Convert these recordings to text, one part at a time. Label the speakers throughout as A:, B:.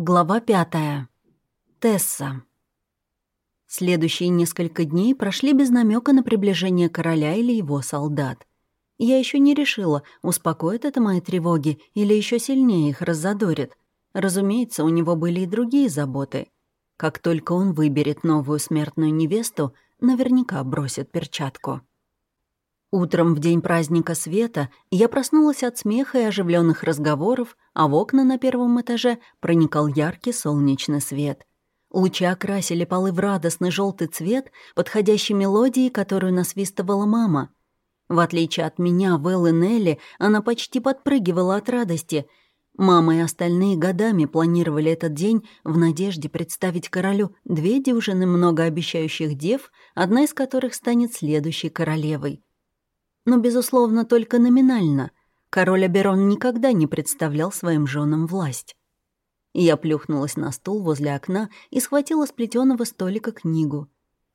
A: Глава пятая. Тесса. Следующие несколько дней прошли без намека на приближение короля или его солдат. Я еще не решила, успокоит это мои тревоги или еще сильнее их раззадорит. Разумеется, у него были и другие заботы. Как только он выберет новую смертную невесту, наверняка бросит перчатку. Утром в день праздника света я проснулась от смеха и оживленных разговоров, а в окна на первом этаже проникал яркий солнечный свет. Лучи окрасили полы в радостный желтый цвет, подходящей мелодии, которую насвистывала мама. В отличие от меня, Вэл и Нелли, она почти подпрыгивала от радости. Мама и остальные годами планировали этот день в надежде представить королю две дюжины многообещающих дев, одна из которых станет следующей королевой — но, безусловно, только номинально. Король Аберон никогда не представлял своим женам власть. Я плюхнулась на стул возле окна и схватила с плетеного столика книгу.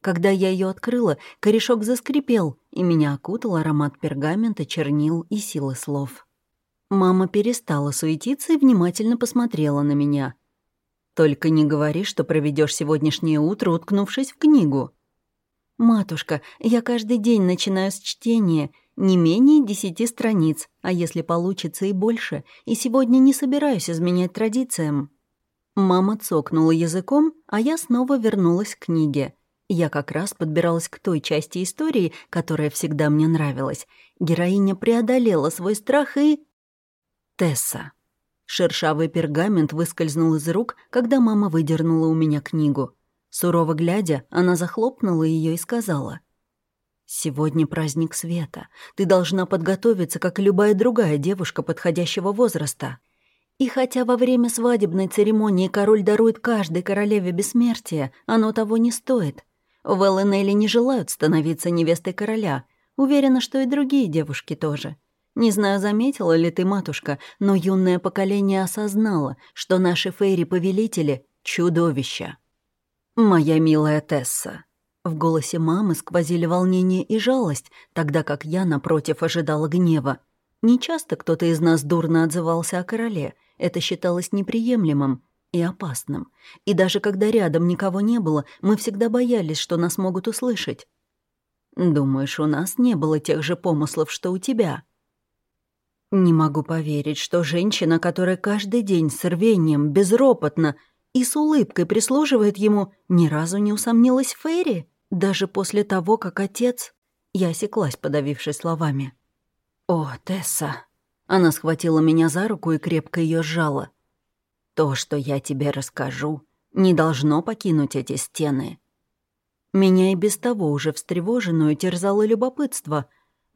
A: Когда я ее открыла, корешок заскрипел, и меня окутал аромат пергамента, чернил и силы слов. Мама перестала суетиться и внимательно посмотрела на меня. «Только не говори, что проведешь сегодняшнее утро, уткнувшись в книгу». «Матушка, я каждый день начинаю с чтения не менее десяти страниц, а если получится и больше, и сегодня не собираюсь изменять традициям». Мама цокнула языком, а я снова вернулась к книге. Я как раз подбиралась к той части истории, которая всегда мне нравилась. Героиня преодолела свой страх и... Тесса. Шершавый пергамент выскользнул из рук, когда мама выдернула у меня книгу. Сурово глядя, она захлопнула ее и сказала — «Сегодня праздник света. Ты должна подготовиться, как и любая другая девушка подходящего возраста. И хотя во время свадебной церемонии король дарует каждой королеве бессмертие, оно того не стоит. Вэл и Нелли не желают становиться невестой короля. Уверена, что и другие девушки тоже. Не знаю, заметила ли ты, матушка, но юное поколение осознало, что наши фейри-повелители — чудовища. Моя милая Тесса, в голосе мамы сквозили волнение и жалость, тогда как я, напротив, ожидала гнева. Нечасто кто-то из нас дурно отзывался о короле. Это считалось неприемлемым и опасным. И даже когда рядом никого не было, мы всегда боялись, что нас могут услышать. «Думаешь, у нас не было тех же помыслов, что у тебя?» Не могу поверить, что женщина, которая каждый день с рвением, безропотно и с улыбкой прислуживает ему, ни разу не усомнилась в Ферри. Даже после того, как отец... Я осеклась, подавившись словами. «О, Тесса!» Она схватила меня за руку и крепко ее сжала. «То, что я тебе расскажу, не должно покинуть эти стены». Меня и без того уже встревоженную терзало любопытство.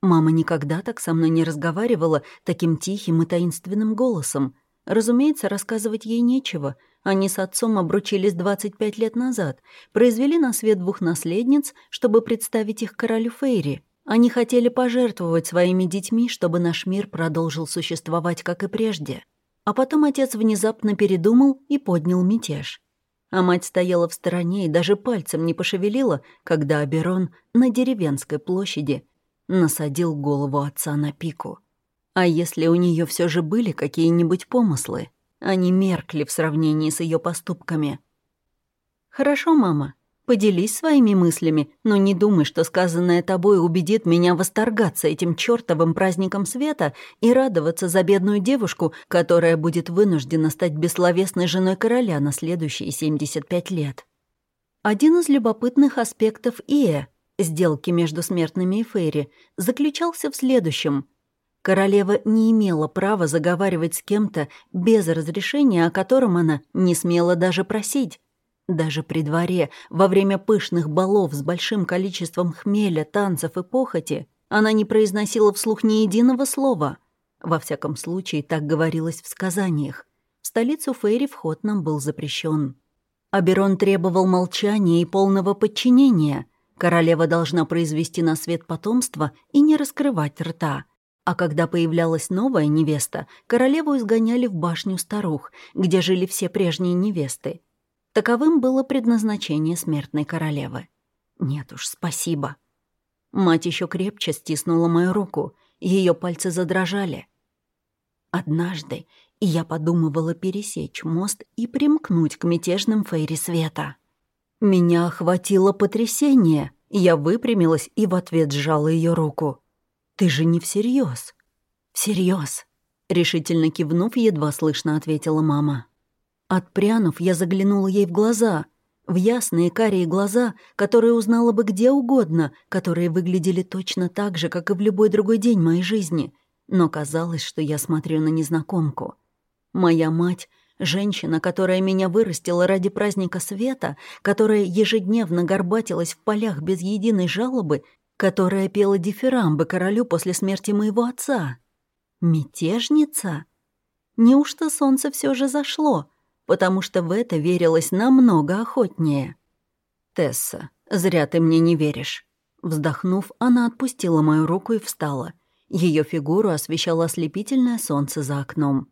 A: Мама никогда так со мной не разговаривала таким тихим и таинственным голосом. Разумеется, рассказывать ей нечего — они с отцом обручились 25 лет назад, произвели на свет двух наследниц, чтобы представить их королю Фейри. Они хотели пожертвовать своими детьми, чтобы наш мир продолжил существовать, как и прежде. А потом отец внезапно передумал и поднял мятеж. А мать стояла в стороне и даже пальцем не пошевелила, когда Аберон на деревенской площади насадил голову отца на пику. А если у нее все же были какие-нибудь помыслы? Они меркли в сравнении с ее поступками. «Хорошо, мама, поделись своими мыслями, но не думай, что сказанное тобой убедит меня восторгаться этим чертовым праздником света и радоваться за бедную девушку, которая будет вынуждена стать бессловесной женой короля на следующие 75 лет». Один из любопытных аспектов Ие, сделки между смертными и Фейри, заключался в следующем — Королева не имела права заговаривать с кем-то без разрешения, о котором она не смела даже просить. Даже при дворе, во время пышных балов с большим количеством хмеля, танцев и похоти, она не произносила вслух ни единого слова. Во всяком случае, так говорилось в сказаниях. В столицу Фейри вход нам был запрещен. Аберон требовал молчания и полного подчинения. Королева должна произвести на свет потомство и не раскрывать рта — а когда появлялась новая невеста, королеву изгоняли в башню старух, где жили все прежние невесты. Таковым было предназначение смертной королевы. Нет уж, спасибо. Мать еще крепче стиснула мою руку, ее пальцы задрожали. Однажды я подумывала пересечь мост и примкнуть к мятежным фейри света. Меня охватило потрясение. Я выпрямилась и в ответ сжала ее руку. «Ты же не всерьез?» «Всерьез», — решительно кивнув, едва слышно ответила мама. Отпрянув, я заглянула ей в глаза, в ясные карие глаза, которые узнала бы где угодно, которые выглядели точно так же, как и в любой другой день моей жизни. Но казалось, что я смотрю на незнакомку. Моя мать — женщина, которая меня вырастила ради праздника света, которая ежедневно горбатилась в полях без единой жалобы, которая пела дифирамбы королю после смерти моего отца. Мятежница? Неужто солнце все же зашло? потому что в это верилось намного охотнее. «Тесса, зря ты мне не веришь». Вздохнув, она отпустила мою руку и встала. Ее фигуру освещало ослепительное солнце за окном.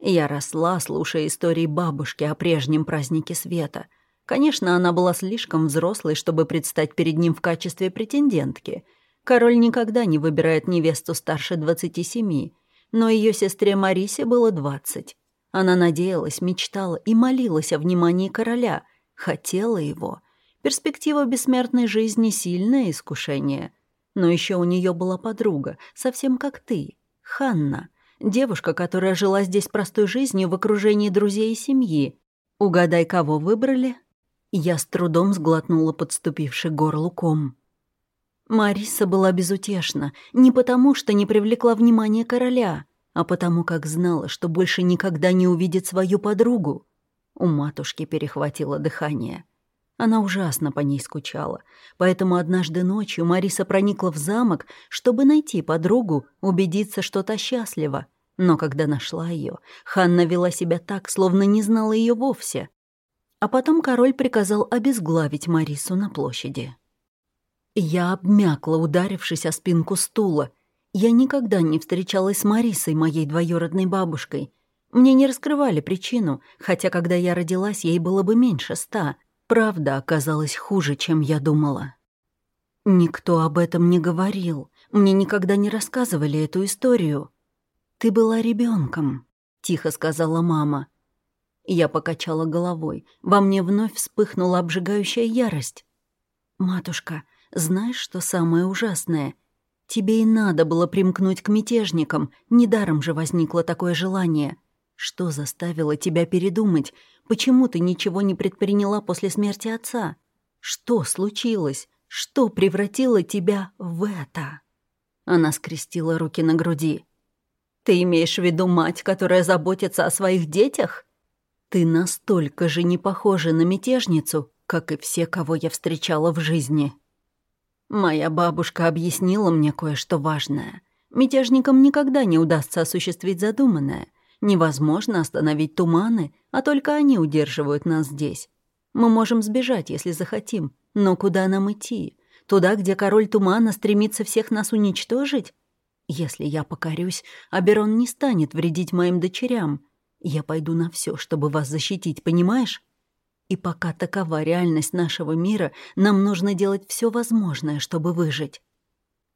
A: Я росла, слушая истории бабушки о прежнем празднике света. Конечно, она была слишком взрослой, чтобы предстать перед ним в качестве претендентки. Король никогда не выбирает невесту старше 27, но ее сестре Марисе было 20. Она надеялась, мечтала и молилась о внимании короля, хотела его. Перспектива бессмертной жизни — сильное искушение. Но еще у нее была подруга, совсем как ты, Ханна, девушка, которая жила здесь простой жизнью в окружении друзей и семьи. Угадай, кого выбрали? Я с трудом сглотнула подступивший горлу ком. Мариса была безутешна, не потому что не привлекла внимание короля — а потому как знала, что больше никогда не увидит свою подругу. У матушки перехватило дыхание. Она ужасно по ней скучала, поэтому однажды ночью Мариса проникла в замок, чтобы найти подругу, убедиться, что та счастлива. Но когда нашла ее, Ханна вела себя так, словно не знала ее вовсе. А потом король приказал обезглавить Марису на площади. Я обмякла, ударившись о спинку стула, я никогда не встречалась с Марисой, моей двоюродной бабушкой. Мне не раскрывали причину, хотя когда я родилась, ей было бы меньше ста. Правда оказалась хуже, чем я думала. Никто об этом не говорил. Мне никогда не рассказывали эту историю. «Ты была ребенком, тихо сказала мама. Я покачала головой. Во мне вновь вспыхнула обжигающая ярость. «Матушка, знаешь, что самое ужасное?» Тебе и надо было примкнуть к мятежникам, недаром же возникло такое желание. Что заставило тебя передумать? Почему ты ничего не предприняла после смерти отца? Что случилось? Что превратило тебя в это?» Она скрестила руки на груди. «Ты имеешь в виду мать, которая заботится о своих детях? Ты настолько же не похожа на мятежницу, как и все, кого я встречала в жизни». Моя бабушка объяснила мне кое-что важное. Мятежникам никогда не удастся осуществить задуманное. Невозможно остановить туманы, а только они удерживают нас здесь. Мы можем сбежать, если захотим, но куда нам идти? Туда, где король тумана стремится всех нас уничтожить? Если я покорюсь, Аберон не станет вредить моим дочерям. Я пойду на все, чтобы вас защитить, понимаешь? И пока такова реальность нашего мира, нам нужно делать все возможное, чтобы выжить.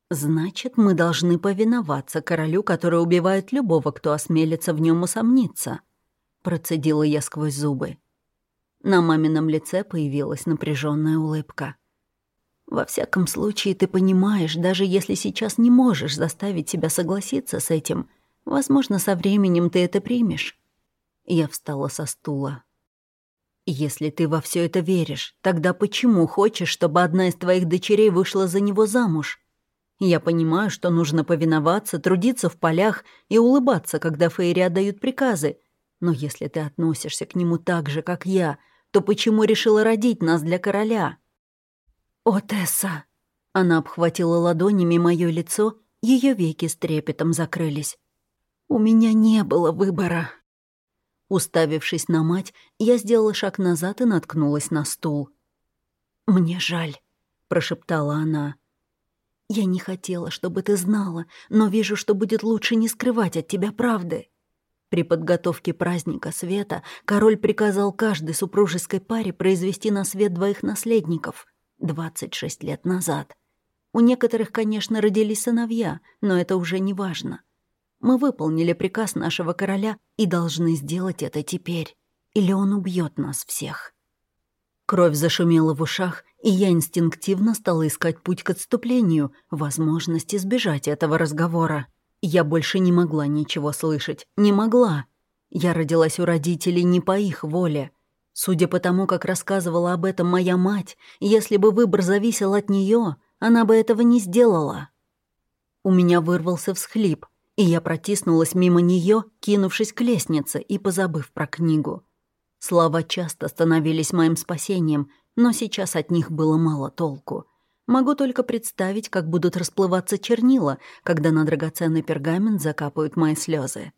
A: Значит, мы должны повиноваться королю, который убивает любого, кто осмелится в нем усомниться. Процедила я сквозь зубы. На мамином лице появилась напряженная улыбка. «Во всяком случае, ты понимаешь, даже если сейчас не можешь заставить себя согласиться с этим, возможно, со временем ты это примешь». Я встала со стула. «Если ты во все это веришь, тогда почему хочешь, чтобы одна из твоих дочерей вышла за него замуж? Я понимаю, что нужно повиноваться, трудиться в полях и улыбаться, когда Фейри отдают приказы, но если ты относишься к нему так же, как я, то почему решила родить нас для короля?» «О, Тесса!» Она обхватила ладонями мое лицо, ее веки с трепетом закрылись. «У меня не было выбора». Уставившись на мать, я сделала шаг назад и наткнулась на стул. «Мне жаль», — прошептала она. «Я не хотела, чтобы ты знала, но вижу, что будет лучше не скрывать от тебя правды». При подготовке праздника света король приказал каждой супружеской паре произвести на свет двоих наследников 26 лет назад. У некоторых, конечно, родились сыновья, но это уже не важно. Мы выполнили приказ нашего короля и должны сделать это теперь. Или он убьет нас всех. Кровь зашумела в ушах, и я инстинктивно стала искать путь к отступлению, возможность избежать этого разговора. Я больше не могла ничего слышать. Не могла. Я родилась у родителей не по их воле. Судя по тому, как рассказывала об этом моя мать, если бы выбор зависел от нее, она бы этого не сделала. У меня вырвался всхлип, и я протиснулась мимо нее, кинувшись к лестнице и позабыв про книгу. Слова часто становились моим спасением, но сейчас от них было мало толку. Могу только представить, как будут расплываться чернила, когда на драгоценный пергамент закапают мои слезы.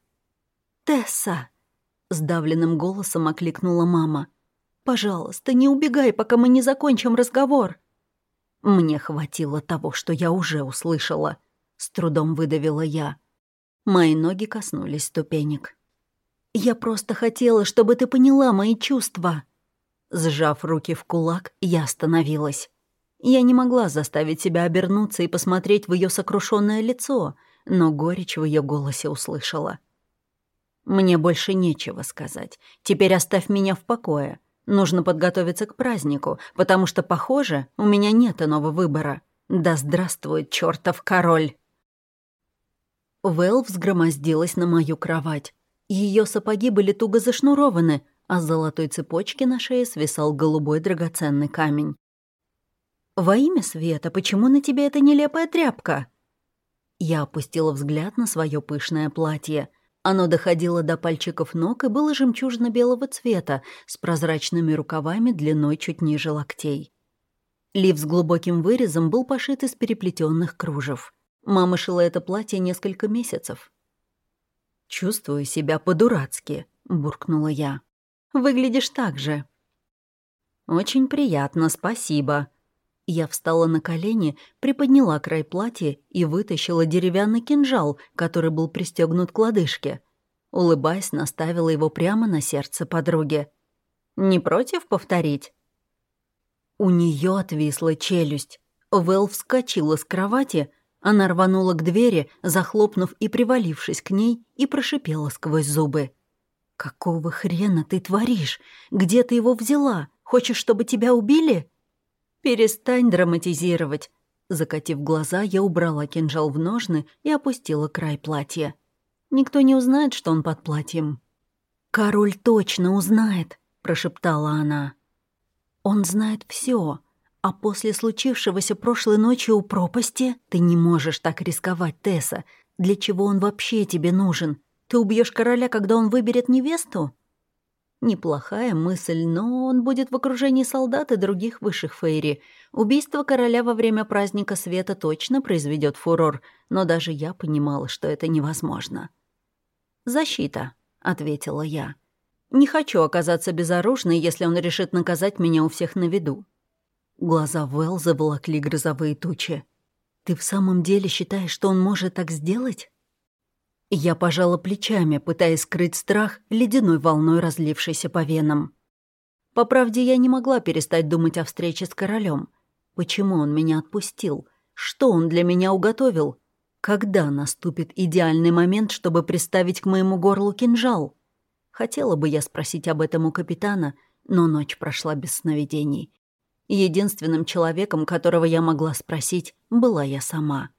A: «Тесса!» — сдавленным голосом окликнула мама. «Пожалуйста, не убегай, пока мы не закончим разговор!» Мне хватило того, что я уже услышала. С трудом выдавила я. Мои ноги коснулись ступенек. «Я просто хотела, чтобы ты поняла мои чувства». Сжав руки в кулак, я остановилась. Я не могла заставить себя обернуться и посмотреть в ее сокрушенное лицо, но горечь в ее голосе услышала. «Мне больше нечего сказать. Теперь оставь меня в покое. Нужно подготовиться к празднику, потому что, похоже, у меня нет иного выбора. Да здравствует чертов король!» Вэл взгромоздилась на мою кровать. Ее сапоги были туго зашнурованы, а с золотой цепочки на шее свисал голубой драгоценный камень. «Во имя света, почему на тебе эта нелепая тряпка?» Я опустила взгляд на свое пышное платье. Оно доходило до пальчиков ног и было жемчужно-белого цвета, с прозрачными рукавами длиной чуть ниже локтей. Лиф с глубоким вырезом был пошит из переплетенных кружев. Мама шила это платье несколько месяцев. «Чувствую себя по-дурацки», — буркнула я. «Выглядишь так же». «Очень приятно, спасибо». Я встала на колени, приподняла край платья и вытащила деревянный кинжал, который был пристегнут к лодыжке. Улыбаясь, наставила его прямо на сердце подруги. «Не против повторить?» У нее отвисла челюсть. Вэл вскочила с кровати, она рванула к двери, захлопнув и привалившись к ней, и прошипела сквозь зубы. «Какого хрена ты творишь? Где ты его взяла? Хочешь, чтобы тебя убили?» «Перестань драматизировать». Закатив глаза, я убрала кинжал в ножны и опустила край платья. Никто не узнает, что он под платьем. «Король точно узнает», — прошептала она. «Он знает все. А после случившегося прошлой ночи у пропасти ты не можешь так рисковать, Тесса. Для чего он вообще тебе нужен? Ты убьешь короля, когда он выберет невесту? Неплохая мысль, но он будет в окружении солдат и других высших фейри. Убийство короля во время праздника света точно произведет фурор, но даже я понимала, что это невозможно. «Защита», — ответила я. «Не хочу оказаться безоружной, если он решит наказать меня у всех на виду. Глаза Вэл заволокли грозовые тучи. «Ты в самом деле считаешь, что он может так сделать?» Я пожала плечами, пытаясь скрыть страх, ледяной волной разлившейся по венам. По правде, я не могла перестать думать о встрече с королем. Почему он меня отпустил? Что он для меня уготовил? Когда наступит идеальный момент, чтобы приставить к моему горлу кинжал? Хотела бы я спросить об этом у капитана, но ночь прошла без сновидений. Единственным человеком, которого я могла спросить, была я сама.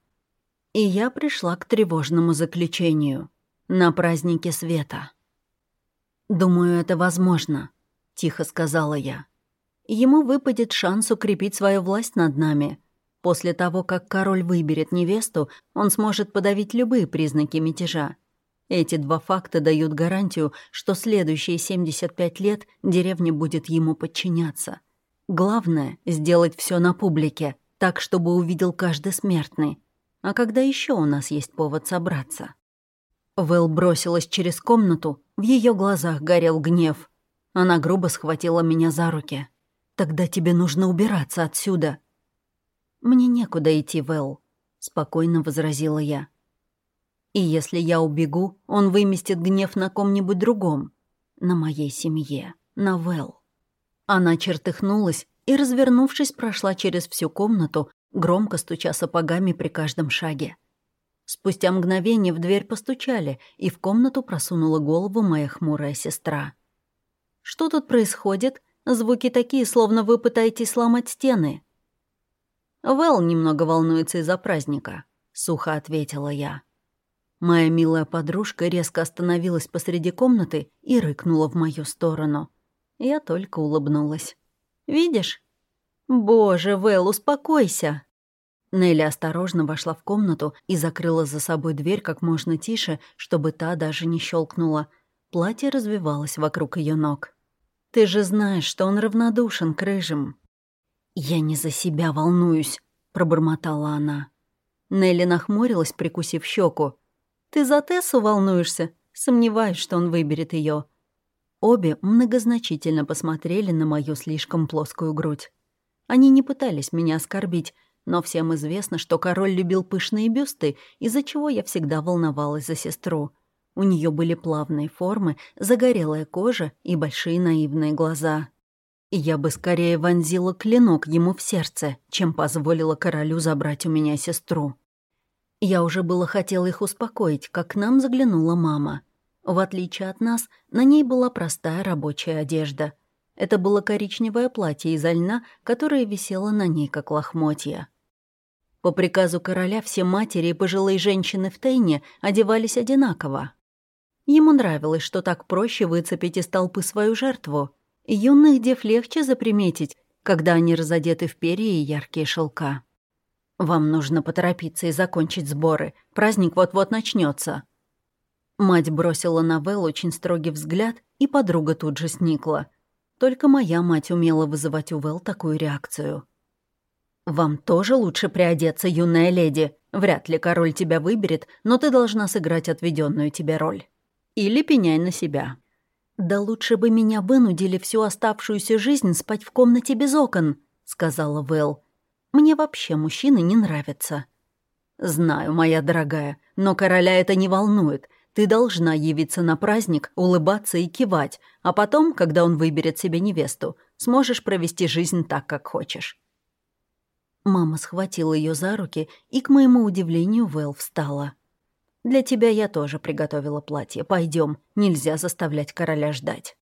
A: И я пришла к тревожному заключению. На празднике света. «Думаю, это возможно», — тихо сказала я. «Ему выпадет шанс укрепить свою власть над нами. После того, как король выберет невесту, он сможет подавить любые признаки мятежа. Эти два факта дают гарантию, что следующие 75 лет деревня будет ему подчиняться». Главное — сделать все на публике, так, чтобы увидел каждый смертный. А когда еще у нас есть повод собраться? Вэл бросилась через комнату, в ее глазах горел гнев. Она грубо схватила меня за руки. «Тогда тебе нужно убираться отсюда». «Мне некуда идти, Вэл», — спокойно возразила я. «И если я убегу, он выместит гнев на ком-нибудь другом. На моей семье, на Вэл». Она чертыхнулась и, развернувшись, прошла через всю комнату, громко стуча сапогами при каждом шаге. Спустя мгновение в дверь постучали, и в комнату просунула голову моя хмурая сестра. «Что тут происходит? Звуки такие, словно вы пытаетесь сломать стены». «Вэл немного волнуется из-за праздника», — сухо ответила я. Моя милая подружка резко остановилась посреди комнаты и рыкнула в мою сторону. Я только улыбнулась. «Видишь?» «Боже, Вэл, успокойся!» Нелли осторожно вошла в комнату и закрыла за собой дверь как можно тише, чтобы та даже не щелкнула. Платье развивалось вокруг ее ног. «Ты же знаешь, что он равнодушен к рыжим». «Я не за себя волнуюсь», — пробормотала она. Нелли нахмурилась, прикусив щеку. «Ты за Тессу волнуешься? Сомневаюсь, что он выберет ее. Обе многозначительно посмотрели на мою слишком плоскую грудь. Они не пытались меня оскорбить, но всем известно, что король любил пышные бюсты, из-за чего я всегда волновалась за сестру. У нее были плавные формы, загорелая кожа и большие наивные глаза. И я бы скорее вонзила клинок ему в сердце, чем позволила королю забрать у меня сестру. Я уже было хотела их успокоить, как к нам заглянула мама. В отличие от нас, на ней была простая рабочая одежда — это было коричневое платье из льна, которое висело на ней, как лохмотья. По приказу короля все матери и пожилые женщины в Тейне одевались одинаково. Ему нравилось, что так проще выцепить из толпы свою жертву. Юных дев легче заприметить, когда они разодеты в перья и яркие шелка. «Вам нужно поторопиться и закончить сборы. Праздник вот-вот начнется. Мать бросила на Вэл очень строгий взгляд, и подруга тут же сникла — только моя мать умела вызывать у Вэл такую реакцию. «Вам тоже лучше приодеться, юная леди. Вряд ли король тебя выберет, но ты должна сыграть отведенную тебе роль. Или пеняй на себя». «Да лучше бы меня вынудили всю оставшуюся жизнь спать в комнате без окон», — сказала Вэл. «Мне вообще мужчины не нравятся». «Знаю, моя дорогая, но короля это не волнует. Ты должна явиться на праздник, улыбаться и кивать, а потом, когда он выберет себе невесту, сможешь провести жизнь так, как хочешь». Мама схватила ее за руки, и, к моему удивлению, Вэл встала. «Для тебя я тоже приготовила платье. Пойдем, нельзя заставлять короля ждать».